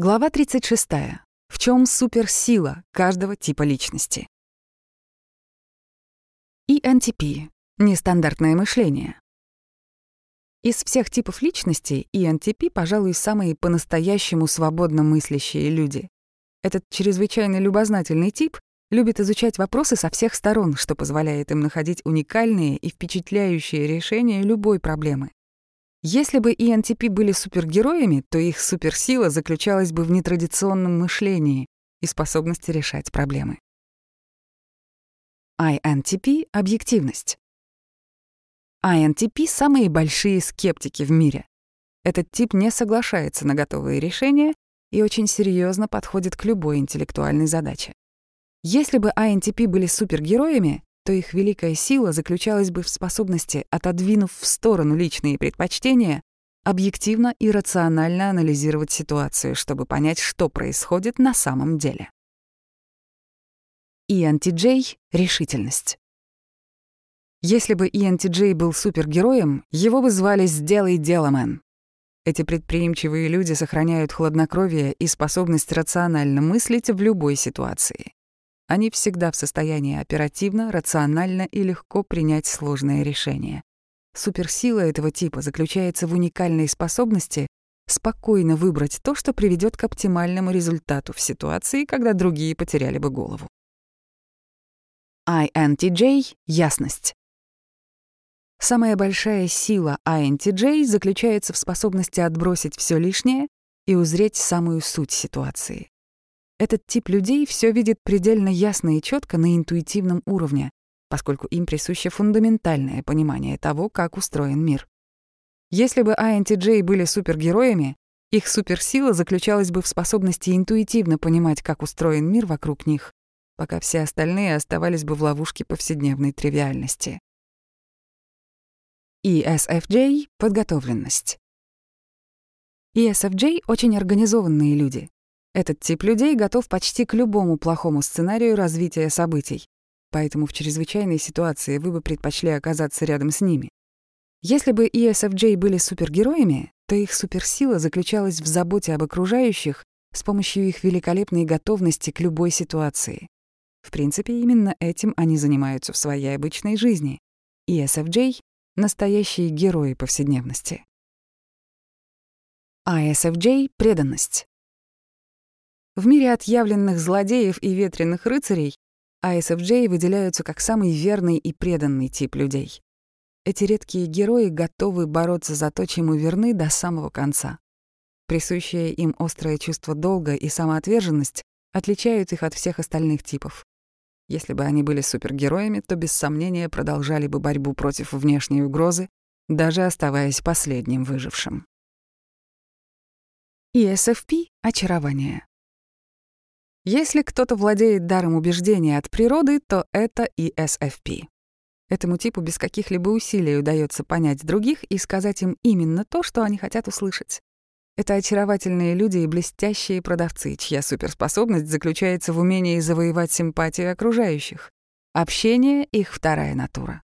Глава 36. В чем суперсила каждого типа личности? ENTP — нестандартное мышление. Из всех типов личностей ENTP, пожалуй, самые по-настоящему свободно мыслящие люди. Этот чрезвычайно любознательный тип любит изучать вопросы со всех сторон, что позволяет им находить уникальные и впечатляющие решения любой проблемы. Если бы ENTP были супергероями, то их суперсила заключалась бы в нетрадиционном мышлении и способности решать проблемы. INTP — объективность. INTP — самые большие скептики в мире. Этот тип не соглашается на готовые решения и очень серьезно подходит к любой интеллектуальной задаче. Если бы INTP были супергероями, то их великая сила заключалась бы в способности, отодвинув в сторону личные предпочтения, объективно и рационально анализировать ситуацию, чтобы понять, что происходит на самом деле. ENTJ — решительность. Если бы ENTJ был супергероем, его бы звали «Сделай дело, мэн». Эти предприимчивые люди сохраняют хладнокровие и способность рационально мыслить в любой ситуации. Они всегда в состоянии оперативно, рационально и легко принять сложное решение. Суперсила этого типа заключается в уникальной способности спокойно выбрать то, что приведет к оптимальному результату в ситуации, когда другие потеряли бы голову. INTJ — ясность. Самая большая сила INTJ заключается в способности отбросить все лишнее и узреть самую суть ситуации. Этот тип людей все видит предельно ясно и четко на интуитивном уровне, поскольку им присуще фундаментальное понимание того, как устроен мир. Если бы INTJ были супергероями, их суперсила заключалась бы в способности интуитивно понимать, как устроен мир вокруг них, пока все остальные оставались бы в ловушке повседневной тривиальности. ESFJ — подготовленность. ESFJ — очень организованные люди. Этот тип людей готов почти к любому плохому сценарию развития событий, поэтому в чрезвычайной ситуации вы бы предпочли оказаться рядом с ними. Если бы ESFJ были супергероями, то их суперсила заключалась в заботе об окружающих с помощью их великолепной готовности к любой ситуации. В принципе, именно этим они занимаются в своей обычной жизни. ESFJ — настоящие герои повседневности. ISFJ — преданность. В мире отъявленных злодеев и ветреных рыцарей ISFJ выделяются как самый верный и преданный тип людей. Эти редкие герои готовы бороться за то, чему верны до самого конца. Присущее им острое чувство долга и самоотверженность отличают их от всех остальных типов. Если бы они были супергероями, то без сомнения продолжали бы борьбу против внешней угрозы, даже оставаясь последним выжившим. ESFP — очарование. Если кто-то владеет даром убеждения от природы, то это ESFP. Этому типу без каких-либо усилий удается понять других и сказать им именно то, что они хотят услышать. Это очаровательные люди и блестящие продавцы, чья суперспособность заключается в умении завоевать симпатию окружающих. Общение — их вторая натура.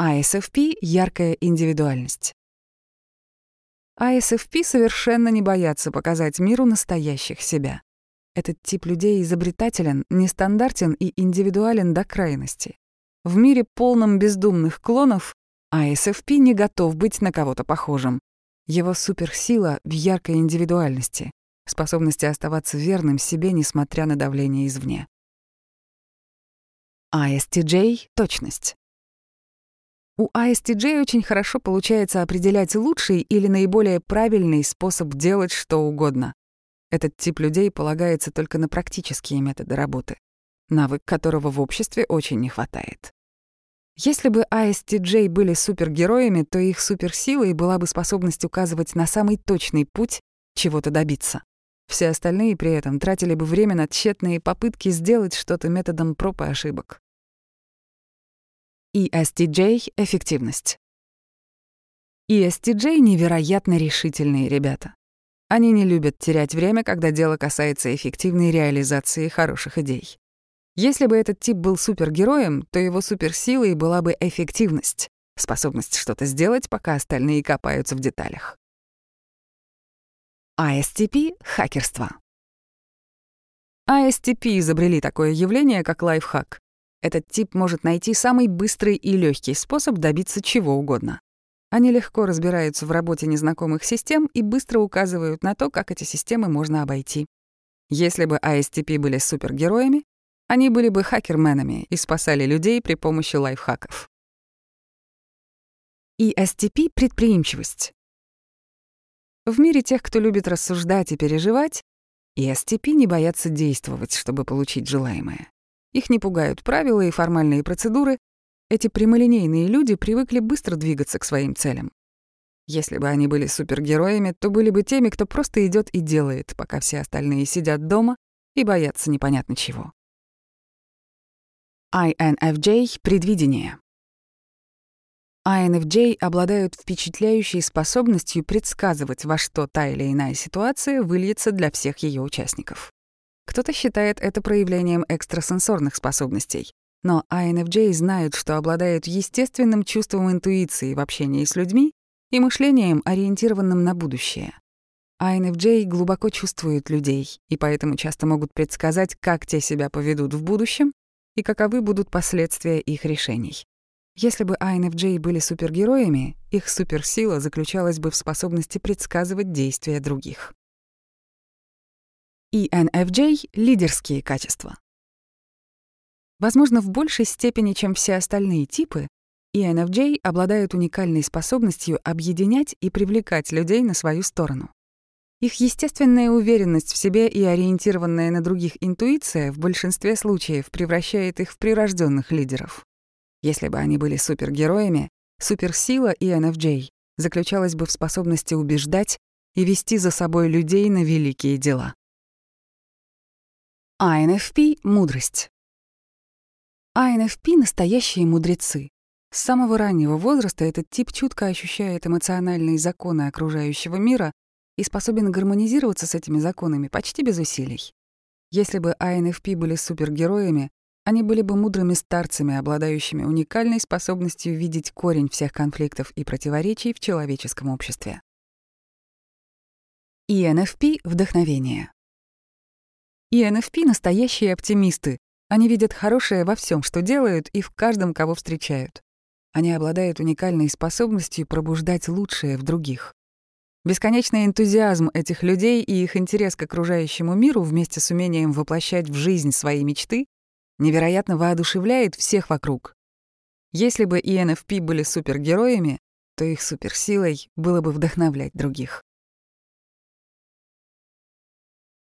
ISFP — яркая индивидуальность. ISFP совершенно не боятся показать миру настоящих себя. Этот тип людей изобретателен, нестандартен и индивидуален до крайности. В мире полном бездумных клонов ISFP не готов быть на кого-то похожим. Его суперсила в яркой индивидуальности, способности оставаться верным себе, несмотря на давление извне. ISTJ — точность. У ISTJ очень хорошо получается определять лучший или наиболее правильный способ делать что угодно. Этот тип людей полагается только на практические методы работы, навык которого в обществе очень не хватает. Если бы ISTJ были супергероями, то их суперсилой была бы способность указывать на самый точный путь чего-то добиться. Все остальные при этом тратили бы время на тщетные попытки сделать что-то методом проб и ошибок. ESTJ — эффективность. ESTJ — невероятно решительные ребята. Они не любят терять время, когда дело касается эффективной реализации хороших идей. Если бы этот тип был супергероем, то его суперсилой была бы эффективность, способность что-то сделать, пока остальные копаются в деталях. ISTP — хакерство. ISTP изобрели такое явление, как лайфхак. Этот тип может найти самый быстрый и легкий способ добиться чего угодно. Они легко разбираются в работе незнакомых систем и быстро указывают на то, как эти системы можно обойти. Если бы ISTP были супергероями, они были бы хакерменами и спасали людей при помощи лайфхаков. ESTP — предприимчивость. В мире тех, кто любит рассуждать и переживать, и STP не боятся действовать, чтобы получить желаемое. Их не пугают правила и формальные процедуры. Эти прямолинейные люди привыкли быстро двигаться к своим целям. Если бы они были супергероями, то были бы теми, кто просто идет и делает, пока все остальные сидят дома и боятся непонятно чего. INFJ — предвидение. INFJ обладают впечатляющей способностью предсказывать, во что та или иная ситуация выльется для всех ее участников. Кто-то считает это проявлением экстрасенсорных способностей, но INFJ знают, что обладают естественным чувством интуиции в общении с людьми и мышлением, ориентированным на будущее. INFJ глубоко чувствуют людей и поэтому часто могут предсказать, как те себя поведут в будущем и каковы будут последствия их решений. Если бы INFJ были супергероями, их суперсила заключалась бы в способности предсказывать действия других. ENFJ — лидерские качества. Возможно, в большей степени, чем все остальные типы, ENFJ обладают уникальной способностью объединять и привлекать людей на свою сторону. Их естественная уверенность в себе и ориентированная на других интуиция в большинстве случаев превращает их в прирожденных лидеров. Если бы они были супергероями, суперсила ENFJ заключалась бы в способности убеждать и вести за собой людей на великие дела. INFP — мудрость. INFP — настоящие мудрецы. С самого раннего возраста этот тип чутко ощущает эмоциональные законы окружающего мира и способен гармонизироваться с этими законами почти без усилий. Если бы INFP были супергероями, они были бы мудрыми старцами, обладающими уникальной способностью видеть корень всех конфликтов и противоречий в человеческом обществе. ENFP — вдохновение. ENFP — настоящие оптимисты. Они видят хорошее во всем, что делают, и в каждом, кого встречают. Они обладают уникальной способностью пробуждать лучшее в других. Бесконечный энтузиазм этих людей и их интерес к окружающему миру вместе с умением воплощать в жизнь свои мечты невероятно воодушевляет всех вокруг. Если бы ENFP были супергероями, то их суперсилой было бы вдохновлять других.